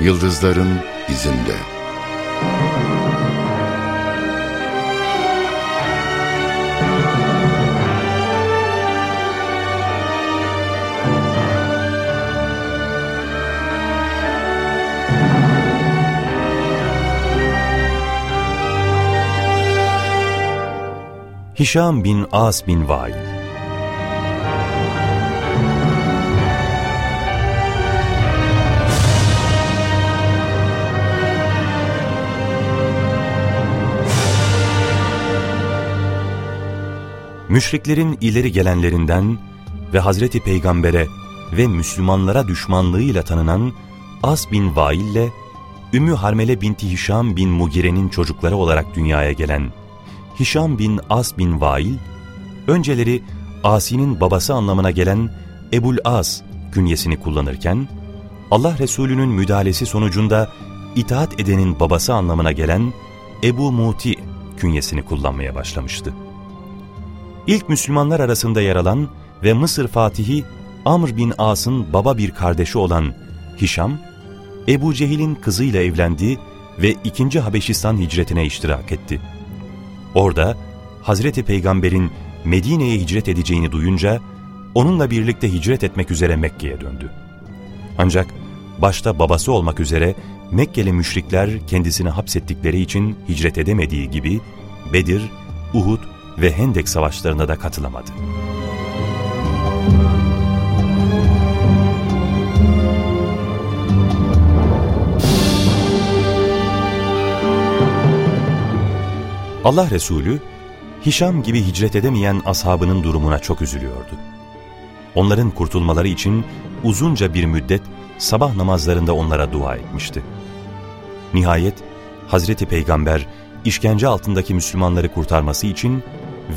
Yıldızların izinde. Hişam bin As bin Vail Müşriklerin ileri gelenlerinden ve Hazreti Peygamber'e ve Müslümanlara düşmanlığıyla tanınan As bin Vail ile Ümmü Harmele binti Hişam bin Mugire'nin çocukları olarak dünyaya gelen Hişam bin As bin Vail, önceleri Asi'nin babası anlamına gelen Ebul As künyesini kullanırken, Allah Resulü'nün müdahalesi sonucunda itaat edenin babası anlamına gelen Ebu Muti künyesini kullanmaya başlamıştı. İlk Müslümanlar arasında yer alan ve Mısır Fatihi Amr bin As'ın baba bir kardeşi olan Hişam, Ebu Cehil'in kızıyla evlendi ve 2. Habeşistan hicretine iştirak etti. Orada Hazreti Peygamber'in Medine'ye hicret edeceğini duyunca onunla birlikte hicret etmek üzere Mekke'ye döndü. Ancak başta babası olmak üzere Mekkeli müşrikler kendisini hapsettikleri için hicret edemediği gibi Bedir, Uhud ve Hendek savaşlarına da katılamadı. Allah Resulü, Hişam gibi hicret edemeyen ashabının durumuna çok üzülüyordu. Onların kurtulmaları için uzunca bir müddet sabah namazlarında onlara dua etmişti. Nihayet Hazreti Peygamber işkence altındaki Müslümanları kurtarması için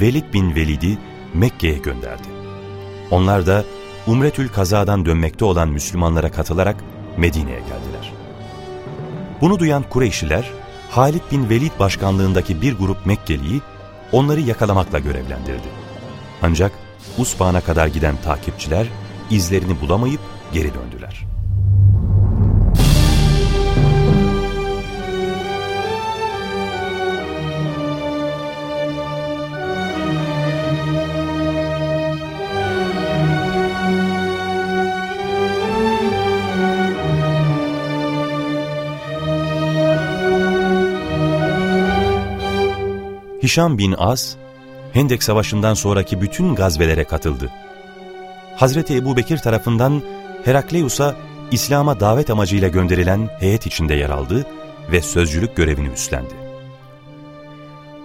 Velid bin Velid'i Mekke'ye gönderdi. Onlar da Umretül Kaza'dan dönmekte olan Müslümanlara katılarak Medine'ye geldiler. Bunu duyan Kureyşliler, Halid bin Velid başkanlığındaki bir grup Mekkeliyi onları yakalamakla görevlendirdi. Ancak Usfan'a kadar giden takipçiler izlerini bulamayıp geri döndüler. Hişam bin As, Hendek Savaşı'ndan sonraki bütün gazvelere katıldı. Hazreti Ebu Bekir tarafından Herakleus'a İslam'a davet amacıyla gönderilen heyet içinde yer aldı ve sözcülük görevini üstlendi.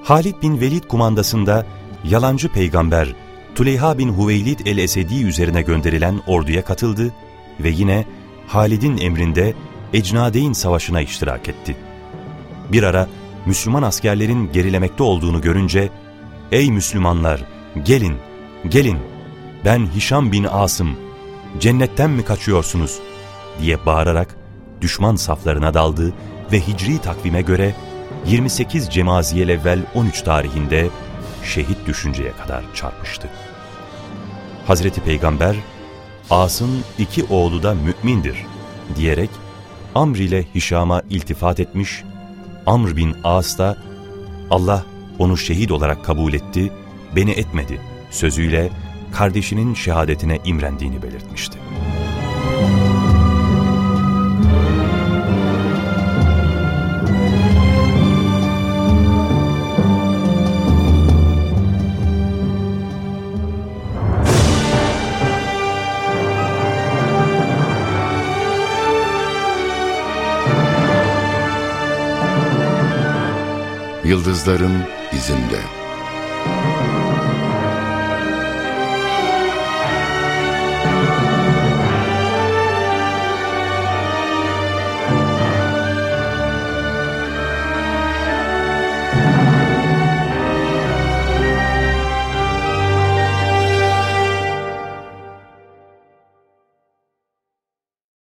Halid bin Velid kumandasında yalancı peygamber Tuleyha bin Huveylid el-Esedi üzerine gönderilen orduya katıldı ve yine Halid'in emrinde Ecnadeyn Savaşı'na iştirak etti. Bir ara Müslüman askerlerin gerilemekte olduğunu görünce, ''Ey Müslümanlar, gelin, gelin, ben Hişam bin Asım, cennetten mi kaçıyorsunuz?'' diye bağırarak düşman saflarına daldı ve hicri takvime göre 28 Cemaziyel evvel 13 tarihinde şehit düşünceye kadar çarpmıştı. Hazreti Peygamber, As'ın iki oğlu da mümindir diyerek Amr ile Hişam'a iltifat etmiş Amr bin As da Allah onu şehit olarak kabul etti, beni etmedi sözüyle kardeşinin şehadetine imrendiğini belirtmişti. Yıldızların izinde.